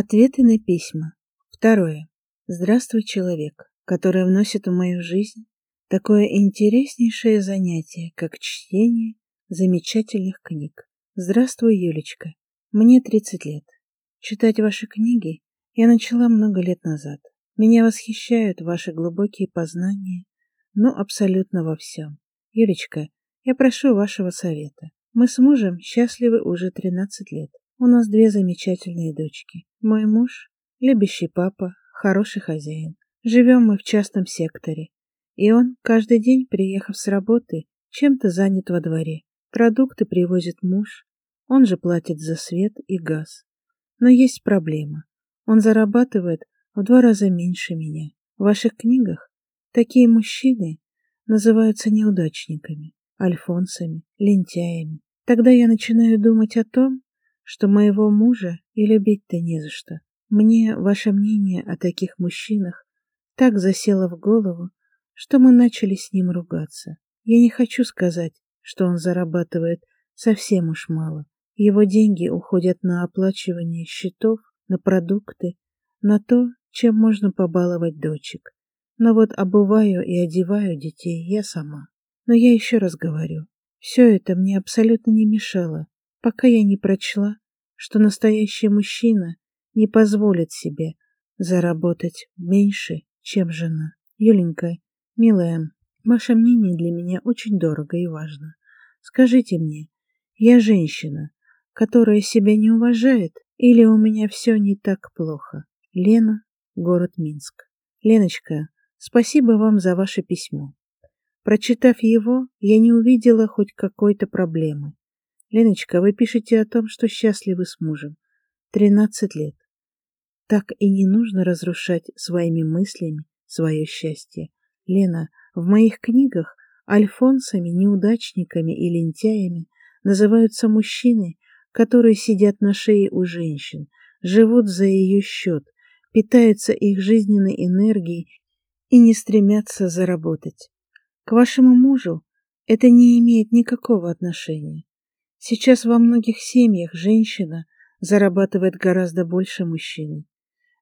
Ответы на письма. Второе. Здравствуй, человек, который вносит в мою жизнь такое интереснейшее занятие, как чтение замечательных книг. Здравствуй, Юлечка. Мне 30 лет. Читать ваши книги я начала много лет назад. Меня восхищают ваши глубокие познания, ну, абсолютно во всем. Юлечка, я прошу вашего совета. Мы с мужем счастливы уже 13 лет. У нас две замечательные дочки. Мой муж — любящий папа, хороший хозяин. Живем мы в частном секторе. И он, каждый день, приехав с работы, чем-то занят во дворе. Продукты привозит муж, он же платит за свет и газ. Но есть проблема. Он зарабатывает в два раза меньше меня. В ваших книгах такие мужчины называются неудачниками, альфонсами, лентяями. Тогда я начинаю думать о том, что моего мужа и любить-то не за что. Мне ваше мнение о таких мужчинах так засело в голову, что мы начали с ним ругаться. Я не хочу сказать, что он зарабатывает совсем уж мало. Его деньги уходят на оплачивание счетов, на продукты, на то, чем можно побаловать дочек. Но вот обуваю и одеваю детей я сама. Но я еще раз говорю, все это мне абсолютно не мешало, пока я не прочла, что настоящий мужчина не позволит себе заработать меньше, чем жена. Юленька, милая, ваше мнение для меня очень дорого и важно. Скажите мне, я женщина, которая себя не уважает, или у меня все не так плохо? Лена, город Минск. Леночка, спасибо вам за ваше письмо. Прочитав его, я не увидела хоть какой-то проблемы. Леночка, вы пишете о том, что счастливы с мужем. Тринадцать лет. Так и не нужно разрушать своими мыслями свое счастье. Лена, в моих книгах альфонсами, неудачниками и лентяями называются мужчины, которые сидят на шее у женщин, живут за ее счет, питаются их жизненной энергией и не стремятся заработать. К вашему мужу это не имеет никакого отношения. Сейчас во многих семьях женщина зарабатывает гораздо больше мужчины.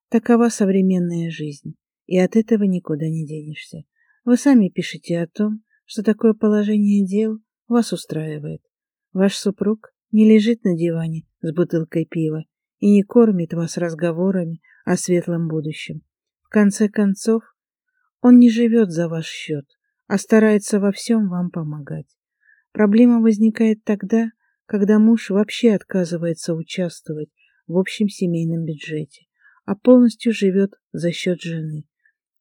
Такова современная жизнь, и от этого никуда не денешься. Вы сами пишете о том, что такое положение дел вас устраивает. Ваш супруг не лежит на диване с бутылкой пива и не кормит вас разговорами о светлом будущем. В конце концов, он не живет за ваш счет, а старается во всем вам помогать. Проблема возникает тогда, когда муж вообще отказывается участвовать в общем семейном бюджете, а полностью живет за счет жены.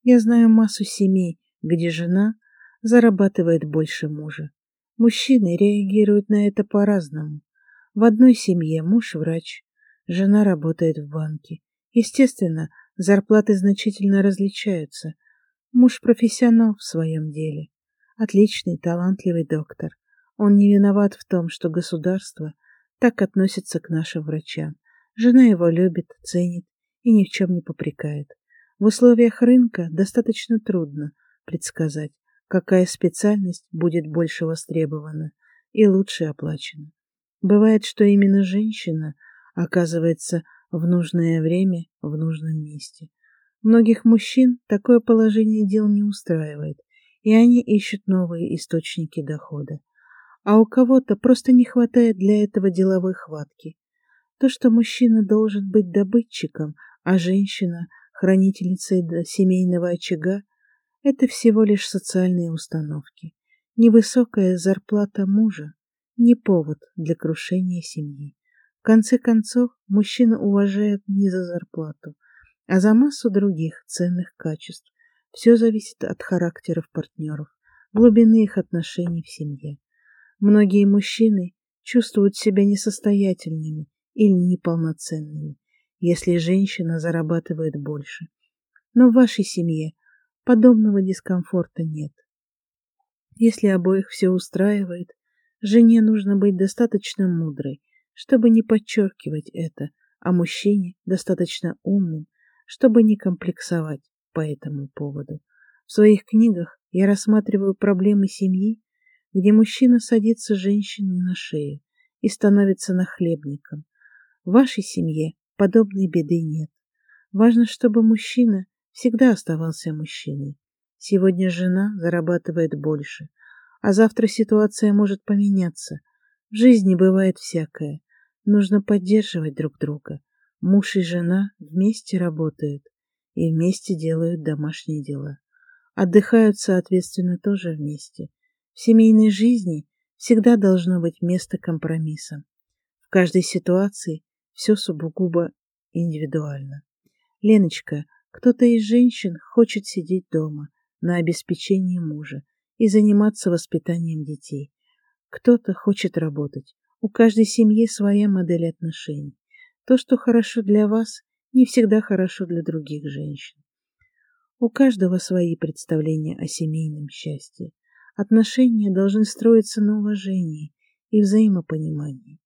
Я знаю массу семей, где жена зарабатывает больше мужа. Мужчины реагируют на это по-разному. В одной семье муж врач, жена работает в банке. Естественно, зарплаты значительно различаются. Муж профессионал в своем деле. Отличный, талантливый доктор. Он не виноват в том, что государство так относится к нашим врачам. Жена его любит, ценит и ни в чем не попрекает. В условиях рынка достаточно трудно предсказать, какая специальность будет больше востребована и лучше оплачена. Бывает, что именно женщина оказывается в нужное время в нужном месте. Многих мужчин такое положение дел не устраивает, и они ищут новые источники дохода а у кого-то просто не хватает для этого деловой хватки. То, что мужчина должен быть добытчиком, а женщина — хранительницей семейного очага, это всего лишь социальные установки. Невысокая зарплата мужа — не повод для крушения семьи. В конце концов, мужчина уважает не за зарплату, а за массу других ценных качеств. Все зависит от характеров партнеров, глубины их отношений в семье. Многие мужчины чувствуют себя несостоятельными или неполноценными, если женщина зарабатывает больше. Но в вашей семье подобного дискомфорта нет. Если обоих все устраивает, жене нужно быть достаточно мудрой, чтобы не подчеркивать это, а мужчине достаточно умным, чтобы не комплексовать по этому поводу. В своих книгах я рассматриваю проблемы семьи где мужчина садится женщине на шею и становится нахлебником. В вашей семье подобной беды нет. Важно, чтобы мужчина всегда оставался мужчиной. Сегодня жена зарабатывает больше, а завтра ситуация может поменяться. В жизни бывает всякое. Нужно поддерживать друг друга. Муж и жена вместе работают и вместе делают домашние дела. Отдыхают, соответственно, тоже вместе. В семейной жизни всегда должно быть место компромиссам. В каждой ситуации все сугубо индивидуально. Леночка, кто-то из женщин хочет сидеть дома на обеспечении мужа и заниматься воспитанием детей. Кто-то хочет работать. У каждой семьи своя модель отношений. То, что хорошо для вас, не всегда хорошо для других женщин. У каждого свои представления о семейном счастье. Отношения должны строиться на уважении и взаимопонимании.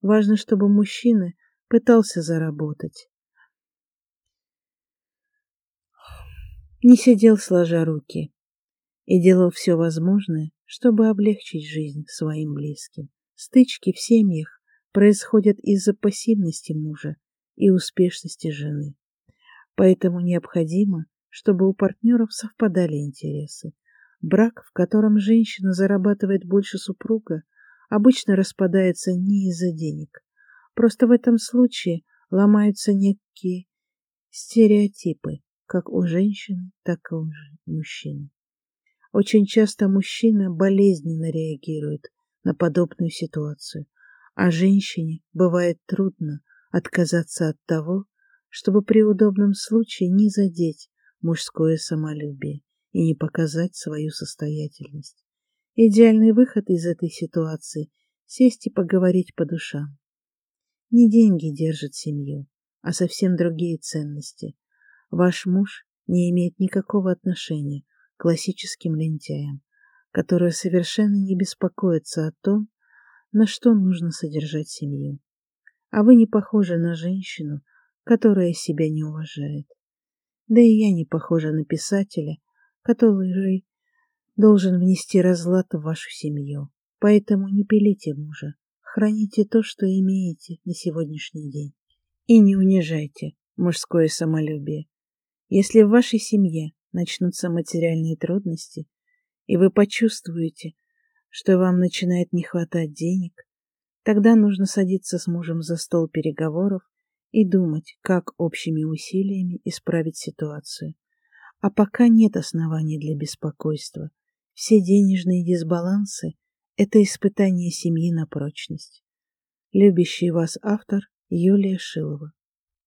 Важно, чтобы мужчина пытался заработать. Не сидел сложа руки и делал все возможное, чтобы облегчить жизнь своим близким. Стычки в семьях происходят из-за пассивности мужа и успешности жены. Поэтому необходимо, чтобы у партнеров совпадали интересы. Брак, в котором женщина зарабатывает больше супруга, обычно распадается не из-за денег. Просто в этом случае ломаются некие стереотипы, как у женщины, так и у мужчины. Очень часто мужчина болезненно реагирует на подобную ситуацию, а женщине бывает трудно отказаться от того, чтобы при удобном случае не задеть мужское самолюбие и не показать свою состоятельность. Идеальный выход из этой ситуации — сесть и поговорить по душам. Не деньги держат семью, а совсем другие ценности. Ваш муж не имеет никакого отношения к классическим лентяям, которые совершенно не беспокоятся о том, на что нужно содержать семью. А вы не похожи на женщину, которая себя не уважает. Да и я не похожа на писателя, который должен внести разлад в вашу семью. Поэтому не пилите мужа, храните то, что имеете на сегодняшний день. И не унижайте мужское самолюбие. Если в вашей семье начнутся материальные трудности, и вы почувствуете, что вам начинает не хватать денег, тогда нужно садиться с мужем за стол переговоров и думать, как общими усилиями исправить ситуацию. А пока нет оснований для беспокойства. Все денежные дисбалансы – это испытание семьи на прочность. Любящий вас автор Юлия Шилова